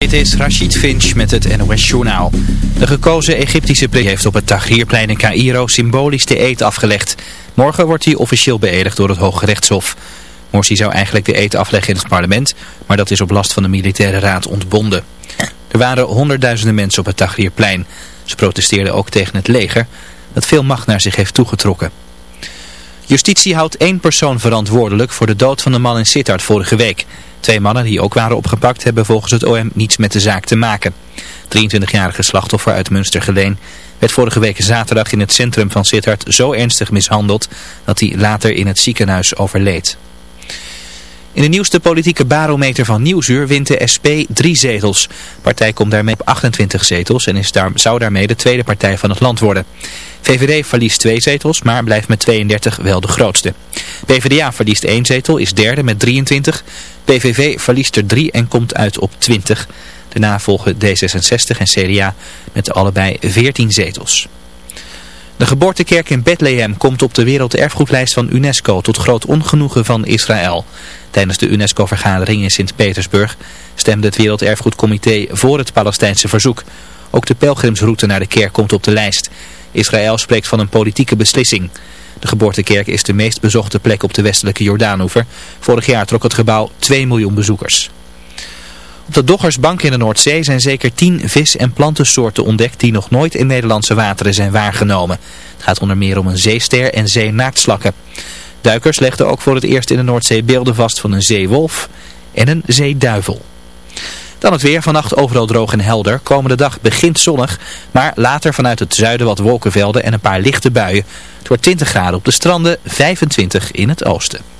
Dit is Rashid Finch met het NOS Journaal. De gekozen Egyptische president heeft op het Tahrirplein in Cairo symbolisch de eed afgelegd. Morgen wordt hij officieel beëdigd door het Hoge Rechtshof. Morsi zou eigenlijk de eed afleggen in het parlement, maar dat is op last van de militaire raad ontbonden. Er waren honderdduizenden mensen op het Tahrirplein. Ze protesteerden ook tegen het leger, dat veel macht naar zich heeft toegetrokken. Justitie houdt één persoon verantwoordelijk voor de dood van de man in Sittard vorige week. Twee mannen die ook waren opgepakt hebben volgens het OM niets met de zaak te maken. 23-jarige slachtoffer uit Münstergeleen werd vorige week zaterdag in het centrum van Sittard zo ernstig mishandeld dat hij later in het ziekenhuis overleed. In de nieuwste politieke barometer van Nieuwsuur wint de SP drie zetels. De partij komt daarmee op 28 zetels en is daar, zou daarmee de tweede partij van het land worden. VVD verliest twee zetels, maar blijft met 32 wel de grootste. PvdA verliest één zetel, is derde met 23. PVV verliest er drie en komt uit op 20. Daarna volgen D66 en CDA met allebei 14 zetels. De geboortekerk in Bethlehem komt op de werelderfgoedlijst van UNESCO tot groot ongenoegen van Israël. Tijdens de UNESCO-vergadering in Sint-Petersburg stemde het Werelderfgoedcomité voor het Palestijnse verzoek. Ook de pelgrimsroute naar de kerk komt op de lijst. Israël spreekt van een politieke beslissing. De geboortekerk is de meest bezochte plek op de westelijke Jordaanoever. Vorig jaar trok het gebouw 2 miljoen bezoekers. Op de Doggersbank in de Noordzee zijn zeker 10 vis- en plantensoorten ontdekt die nog nooit in Nederlandse wateren zijn waargenomen. Het gaat onder meer om een zeester en zeenaaktslakken. Duikers legden ook voor het eerst in de Noordzee beelden vast van een zeewolf en een zeeduivel. Dan het weer, vannacht overal droog en helder. Komende dag begint zonnig, maar later vanuit het zuiden wat wolkenvelden en een paar lichte buien. Het wordt 20 graden op de stranden, 25 in het oosten.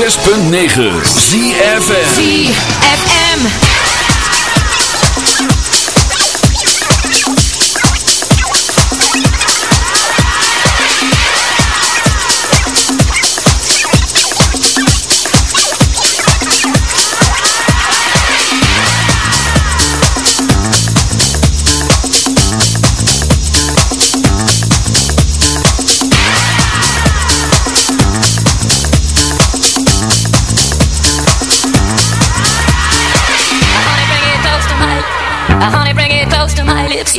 106.9 ZFM ZFM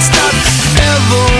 Stop. Ever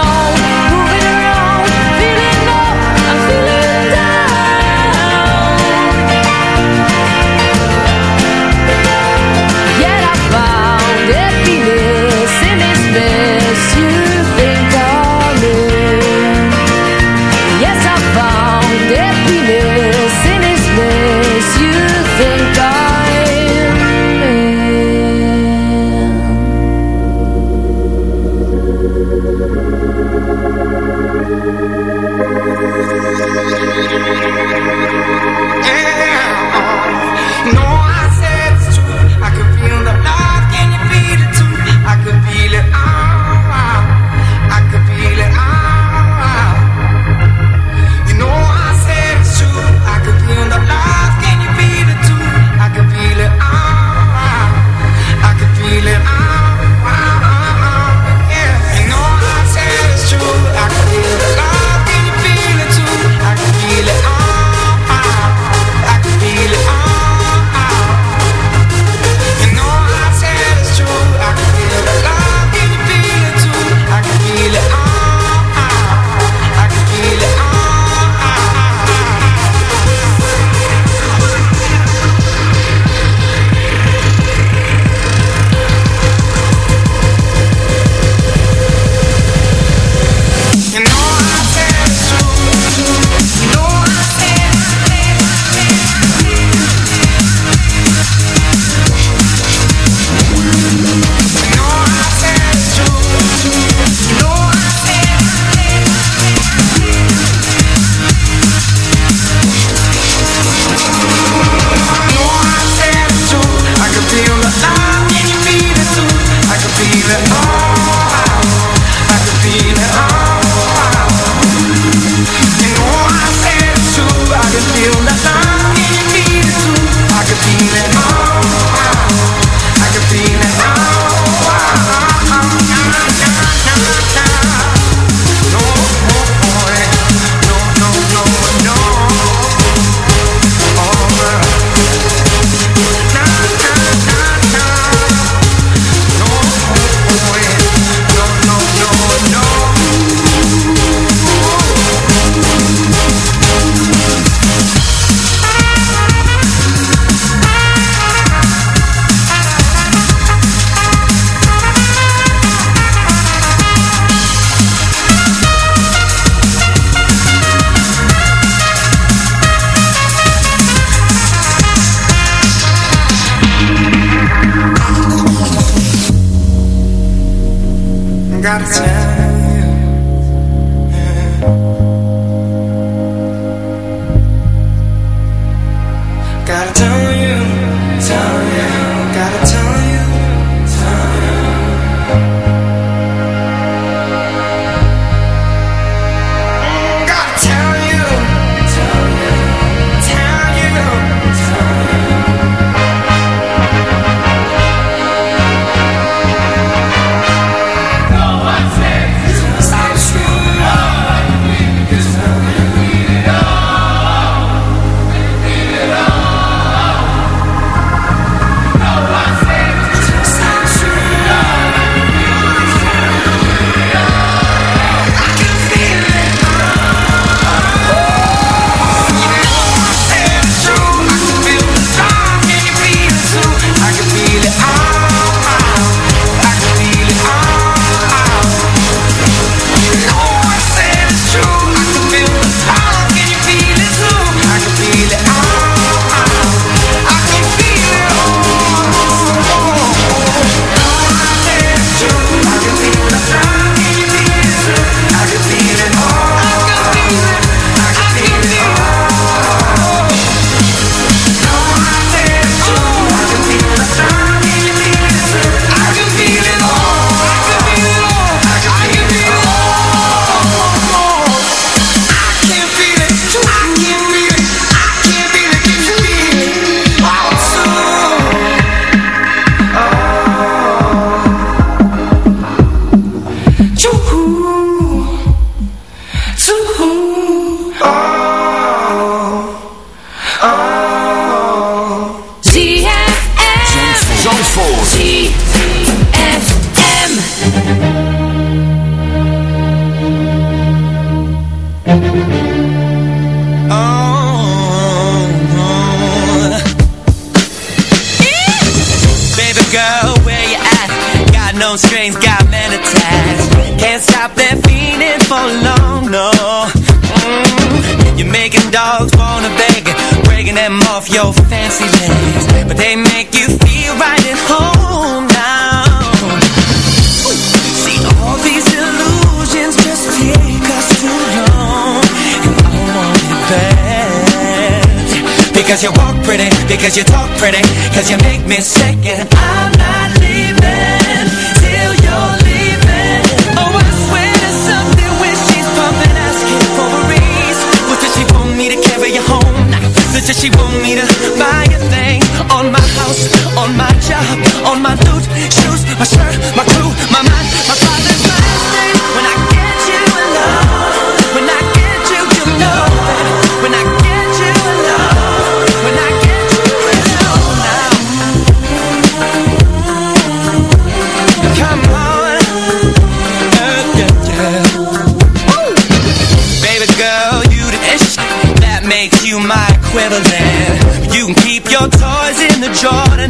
Cause you walk pretty, because you talk pretty Cause you make me sick And I'm not leaving Till you're leaving Oh, I swear to something When she's pumping Asking for a raise What does she want me to carry you home? Does she want me to buy a thing? On my house,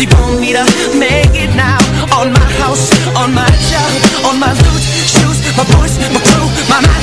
She want me to make it now. On my house, on my job On my loot, shoes, my voice, my crew, my mind,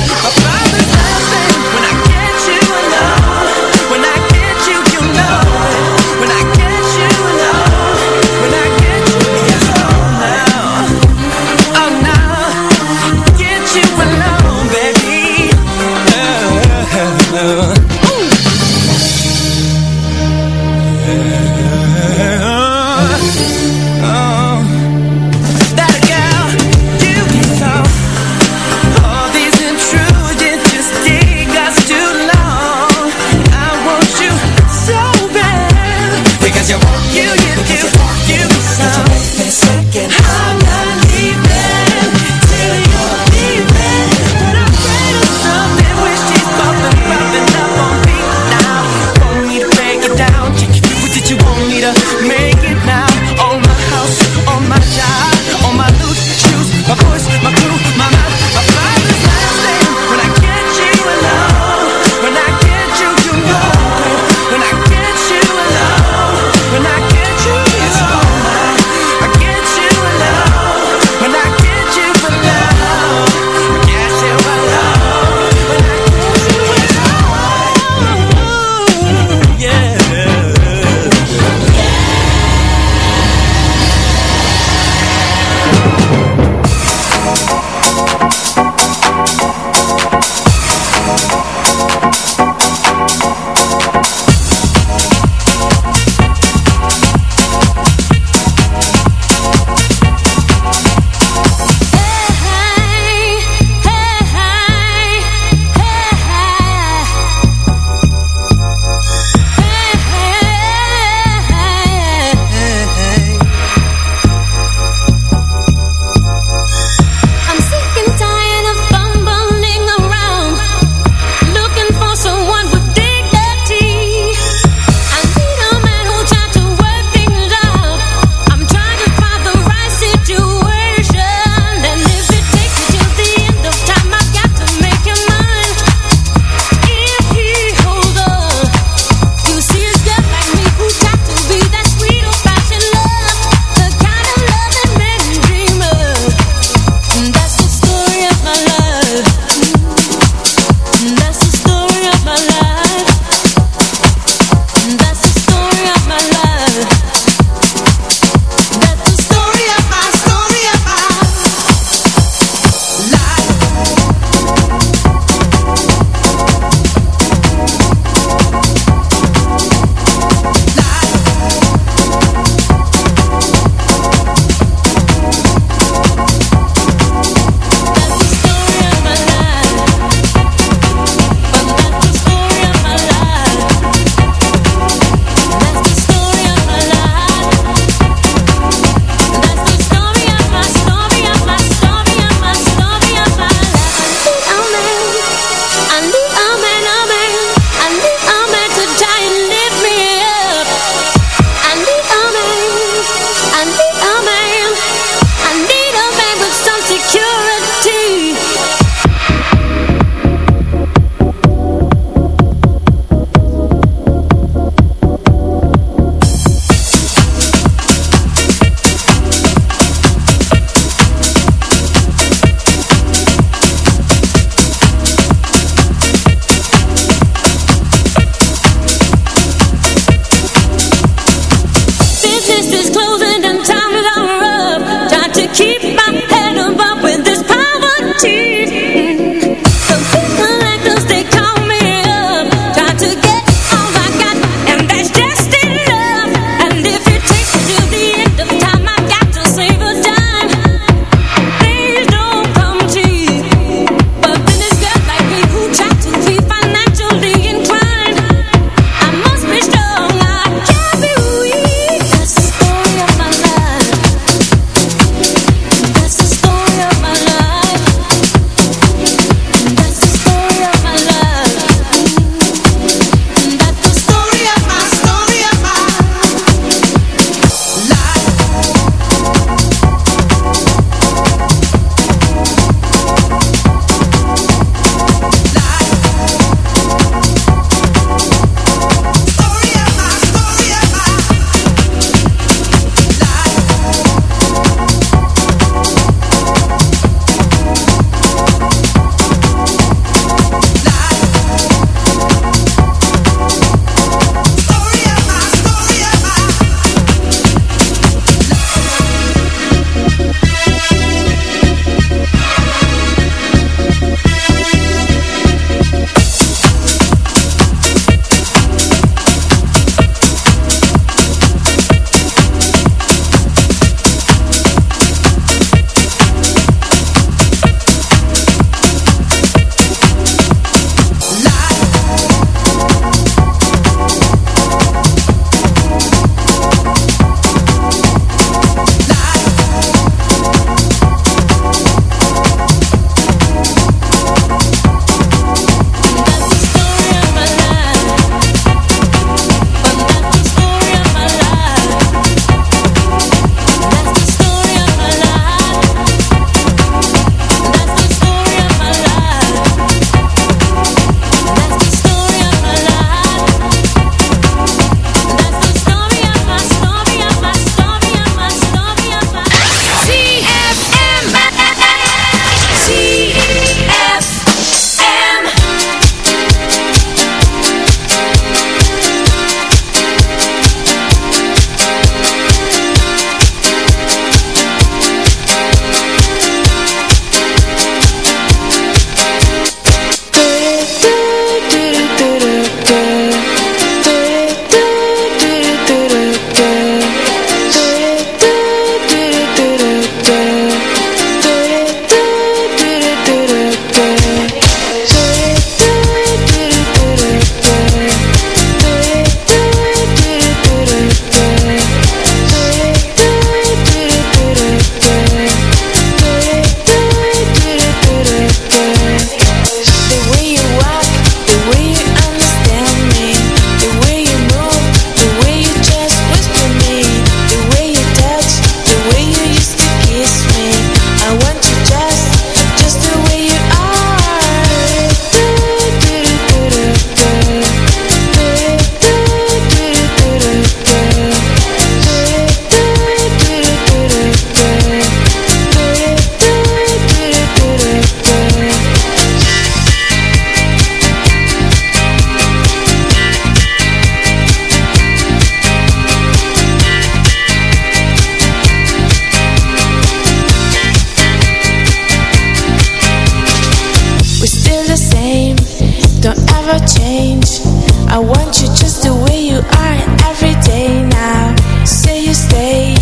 Don't ever change. I want you just the way you are every day now. Say you stay.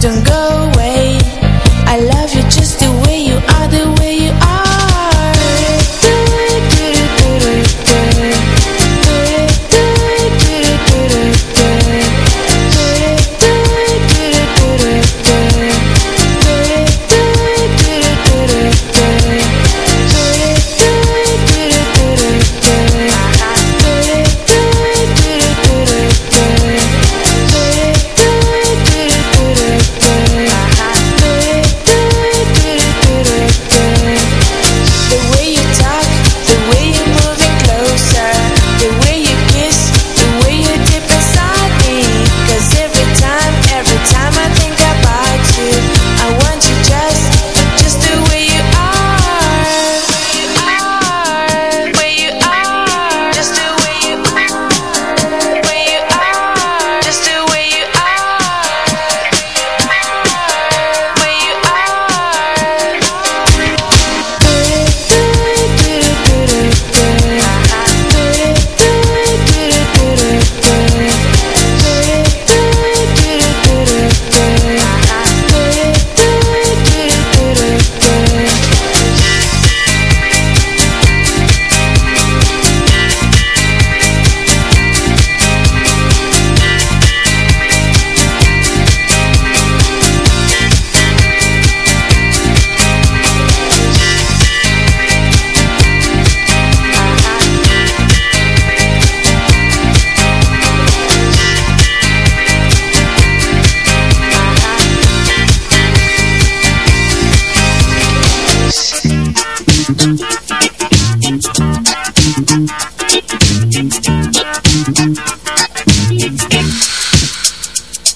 Don't go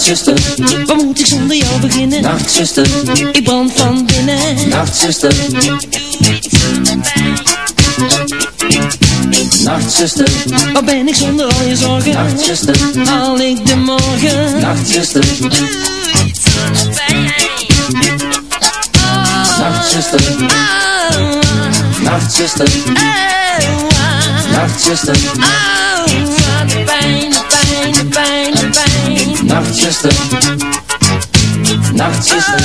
Nachtzuster, wat moet ik zonder jou beginnen? Nachtzuster, Ik brand van binnen. Nachtzuster. Nachtzuster, Wat ben ik zonder al je zorgen? Nachtzuster, Haal ik de morgen? Nachtzuster, Doe iets de pijn. Nachtzuster, Nachtzuster, Nachtzuster, oh. Nachtzuster, Nachtzuster,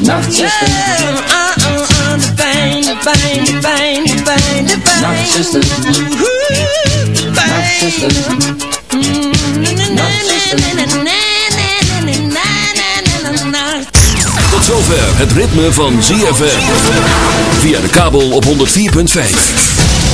Nachtzuster, De pijn, de pijn, de pijn, de pijn, de pijn. Nachtzuster, Nachtzuster, Tot zover het ritme van ZFM. Via de kabel op 104.5.